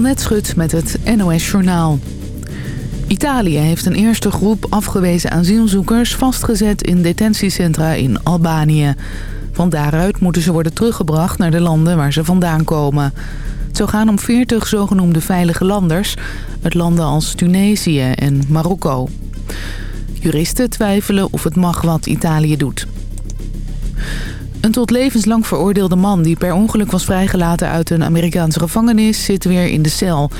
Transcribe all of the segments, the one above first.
Annette Schut met het NOS Journaal. Italië heeft een eerste groep afgewezen asielzoekers vastgezet in detentiecentra in Albanië. Van daaruit moeten ze worden teruggebracht naar de landen waar ze vandaan komen. Zou gaan om 40 zogenoemde veilige landers uit landen als Tunesië en Marokko. Juristen twijfelen of het mag wat Italië doet. Een tot levenslang veroordeelde man die per ongeluk was vrijgelaten uit een Amerikaanse gevangenis zit weer in de cel.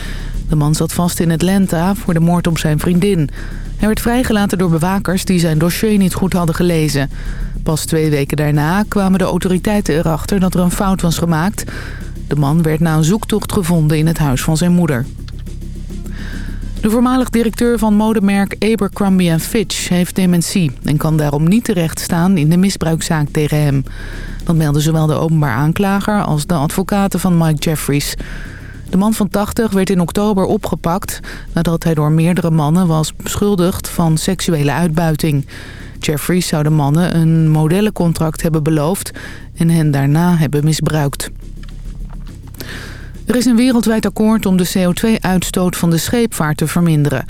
De man zat vast in Atlanta voor de moord op zijn vriendin. Hij werd vrijgelaten door bewakers die zijn dossier niet goed hadden gelezen. Pas twee weken daarna kwamen de autoriteiten erachter dat er een fout was gemaakt. De man werd na een zoektocht gevonden in het huis van zijn moeder. De voormalig directeur van modemerk Abercrombie Fitch heeft dementie... en kan daarom niet terecht staan in de misbruikzaak tegen hem. Dat melden zowel de openbaar aanklager als de advocaten van Mike Jeffries. De man van 80 werd in oktober opgepakt... nadat hij door meerdere mannen was beschuldigd van seksuele uitbuiting. Jeffries zou de mannen een modellencontract hebben beloofd... en hen daarna hebben misbruikt. Er is een wereldwijd akkoord om de CO2-uitstoot van de scheepvaart te verminderen.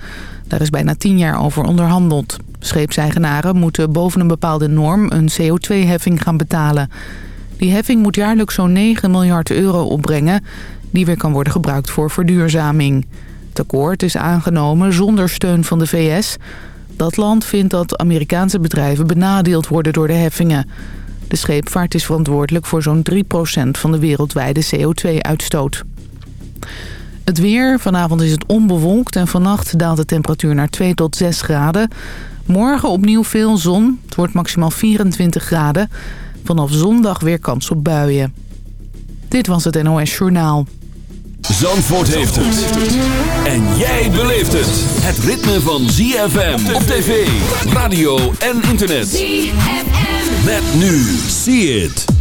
Daar is bijna tien jaar over onderhandeld. Scheepseigenaren moeten boven een bepaalde norm een CO2-heffing gaan betalen. Die heffing moet jaarlijks zo'n 9 miljard euro opbrengen... die weer kan worden gebruikt voor verduurzaming. Het akkoord is aangenomen zonder steun van de VS. Dat land vindt dat Amerikaanse bedrijven benadeeld worden door de heffingen... De scheepvaart is verantwoordelijk voor zo'n 3% van de wereldwijde CO2-uitstoot. Het weer. Vanavond is het onbewolkt en vannacht daalt de temperatuur naar 2 tot 6 graden. Morgen opnieuw veel zon. Het wordt maximaal 24 graden. Vanaf zondag weer kans op buien. Dit was het NOS Journaal. Zandvoort heeft het. En jij beleeft het. Het ritme van ZFM op tv, radio en internet. ZFM. Met nu. See it.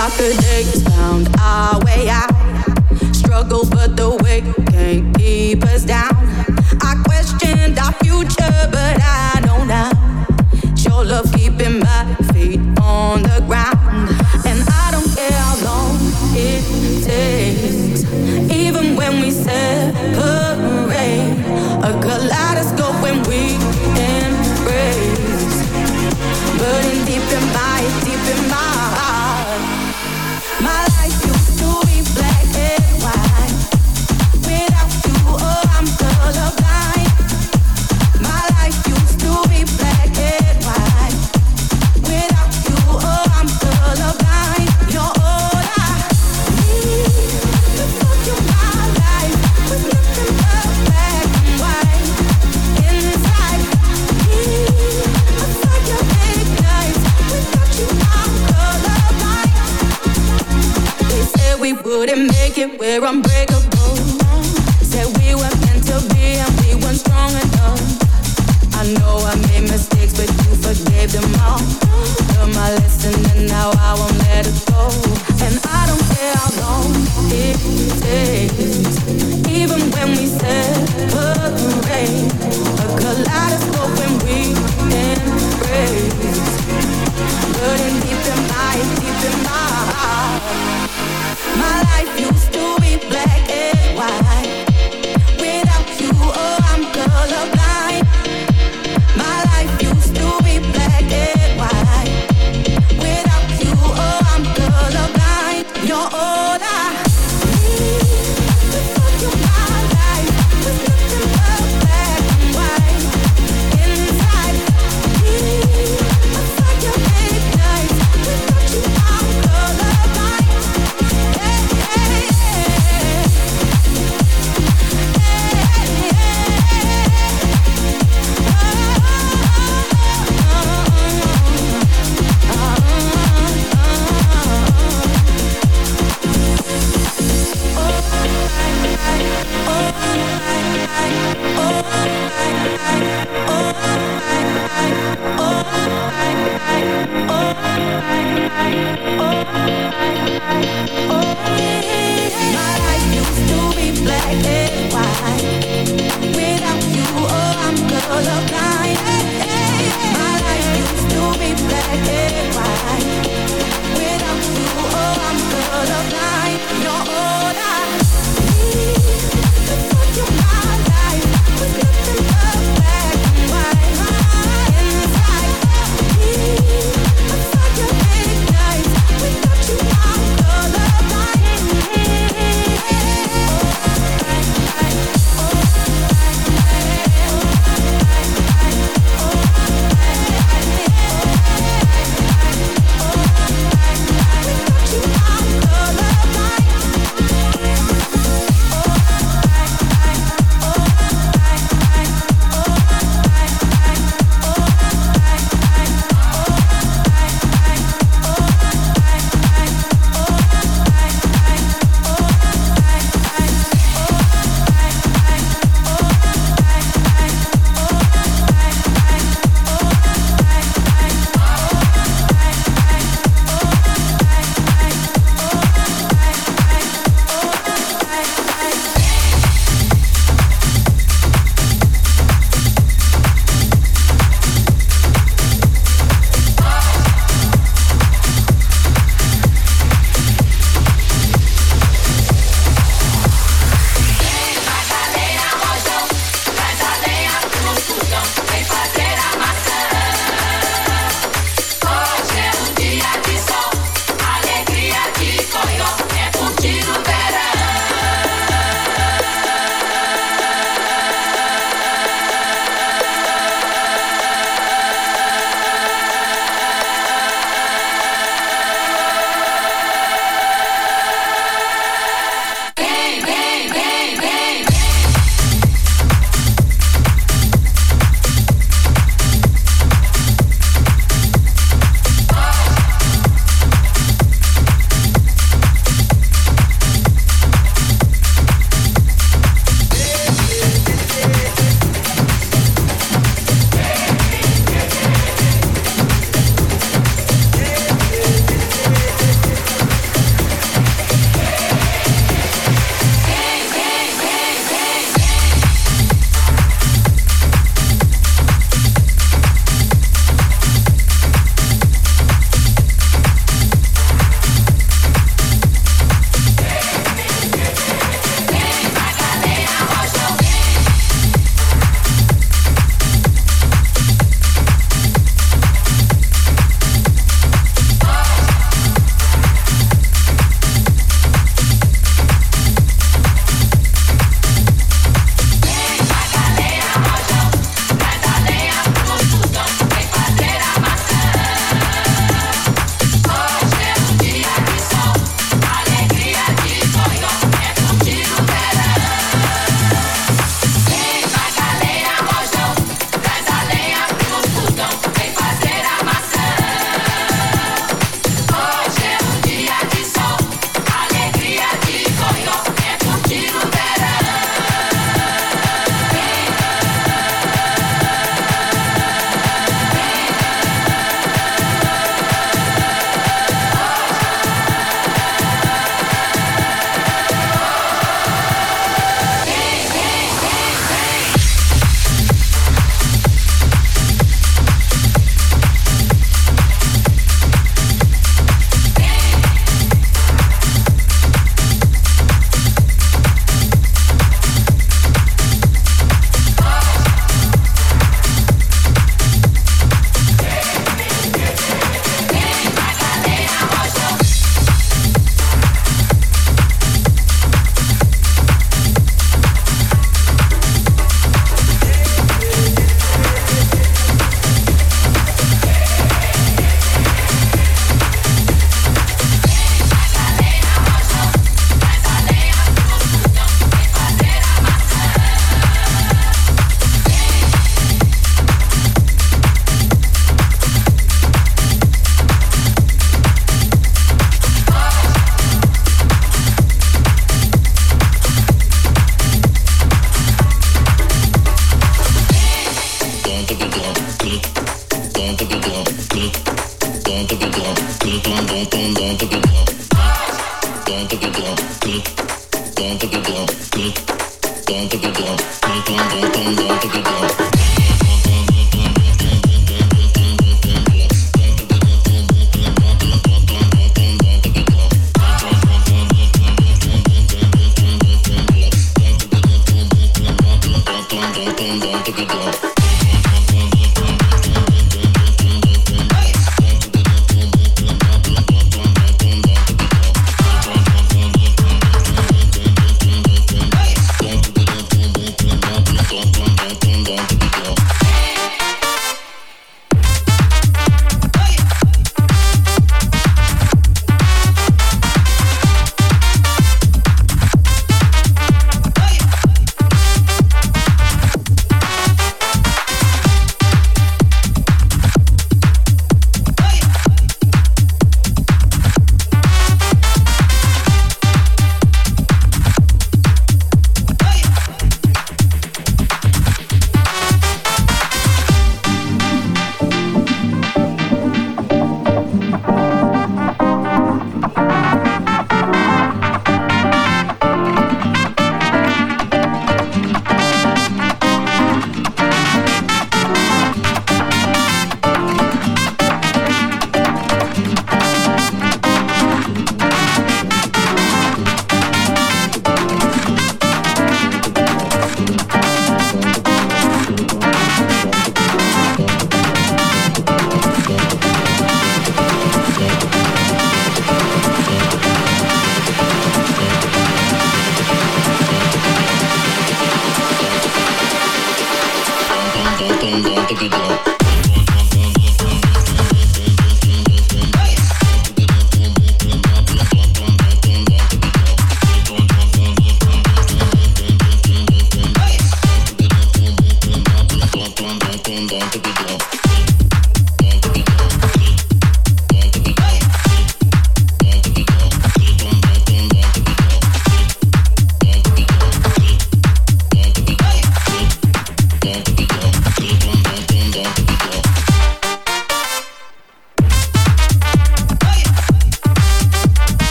Soccer the days found our way. out, struggle, but the way came.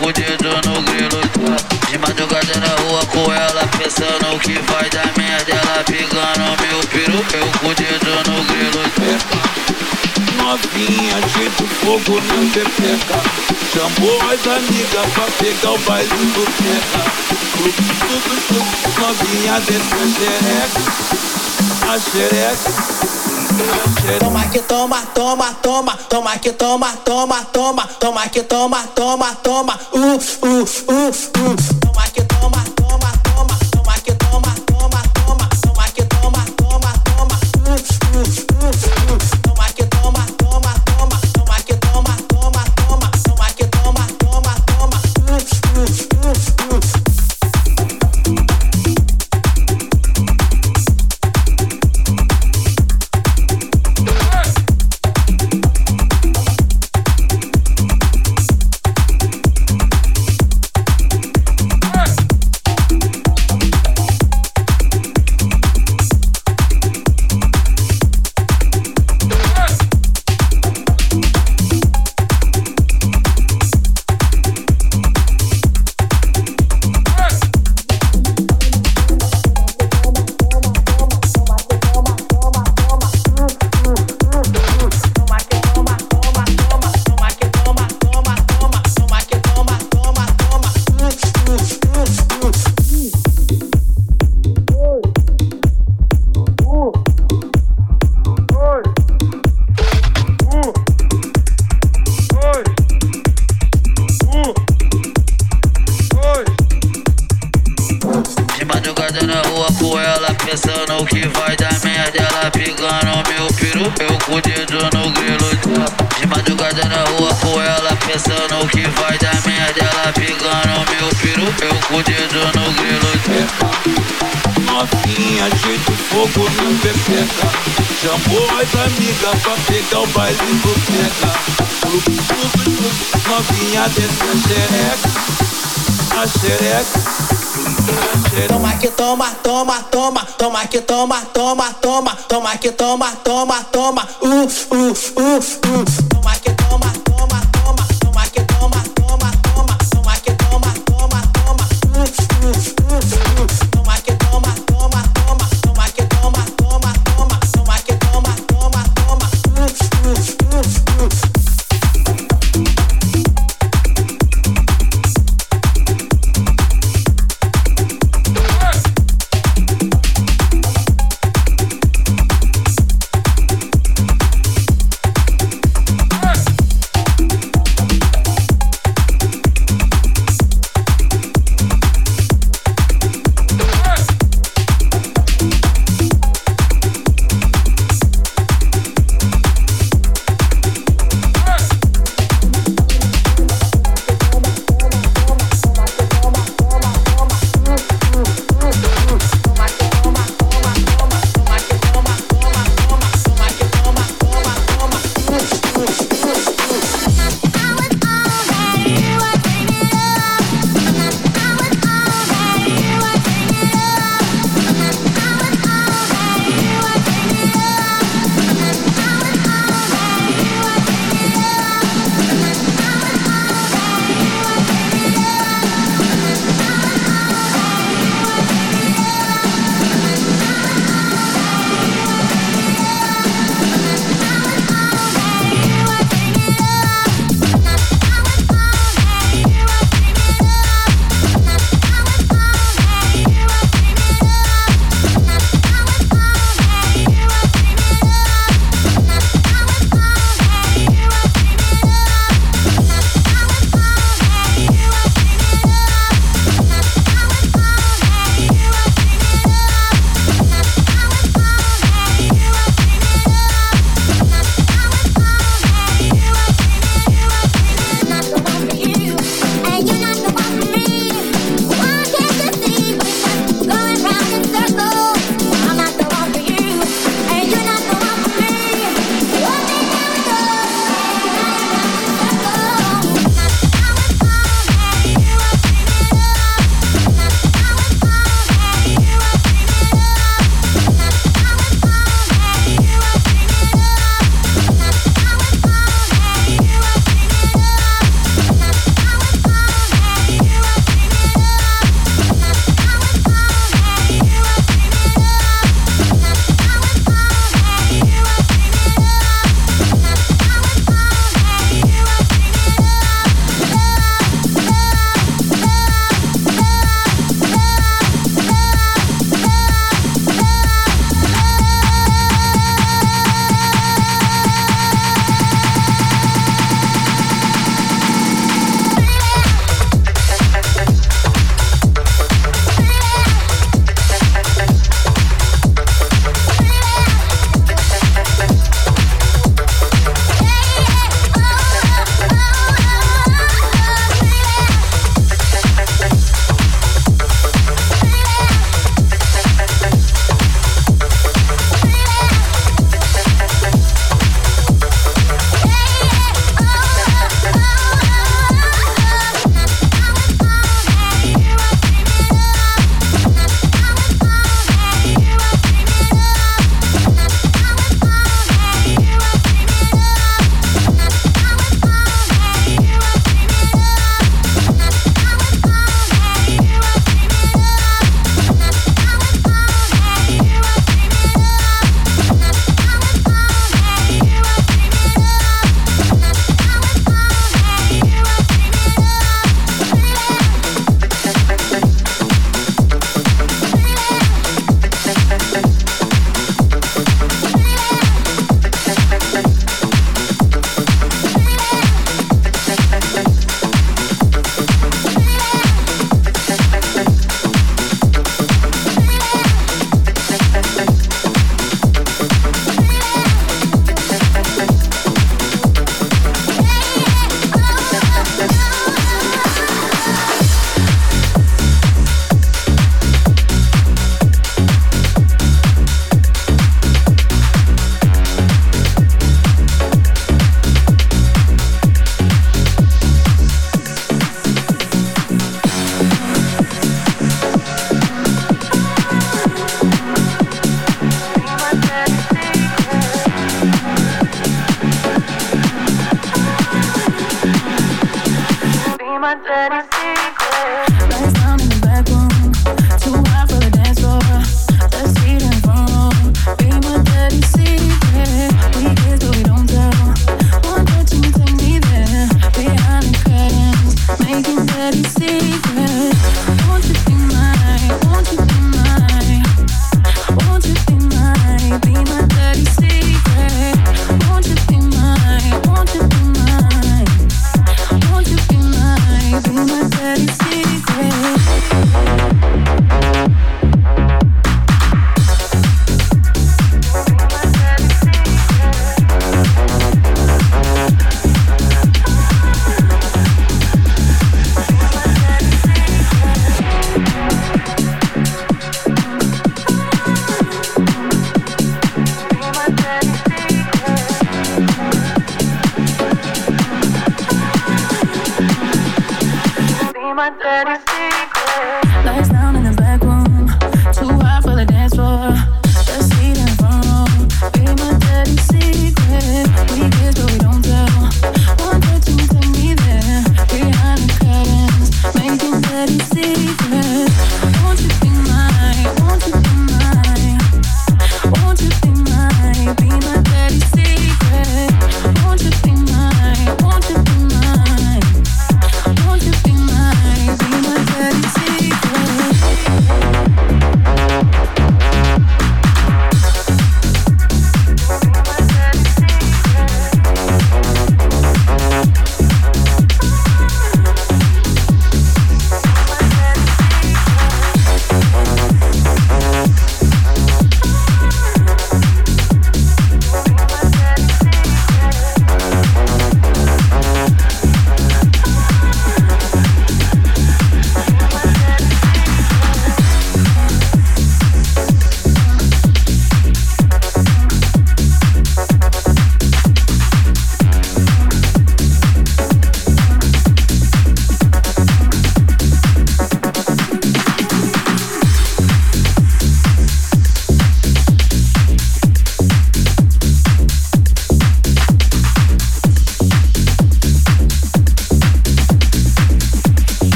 com o dedo no grilo. De madrugada na rua com ela, pensando o que vai dar merda. Ela pegando meu piro, eu com o dedo no grilo. Novinha, jeito fogo na pepeca. Chamou as amigas pra pegar o baile do terra. Tudo, tudo, novinha, desce a xereca. A xereca. Toma que toma, toma, toma, toma que toma, toma, toma, toma que toma, toma, toma, uh, uh, uh, uh. As amigas pra pegar o baile do pega. Novinha desce a xereca, a xereca. Toma que toma, toma, toma, toma que toma, toma, toma, toma que toma, toma, toma, uh, uh, uh, uh.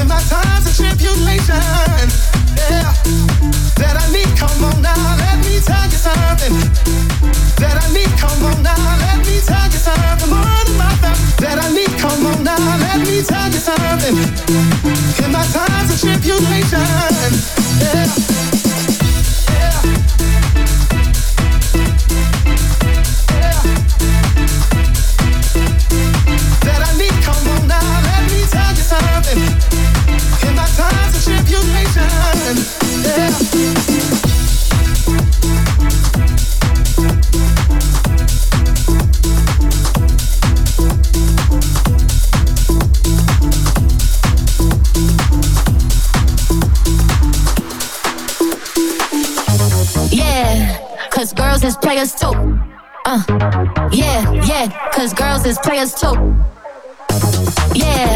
in my times of tribulation. Yeah, that I need. Come on now, let me tell you something that I need. Come on now, let me tell you something more than my thoughts that I need. Come on now, let me tell you something in my times of tribulation. Yeah. Yeah, 'cause girls is Players too. Uh, yeah, yeah, cause girls is players too. Yeah.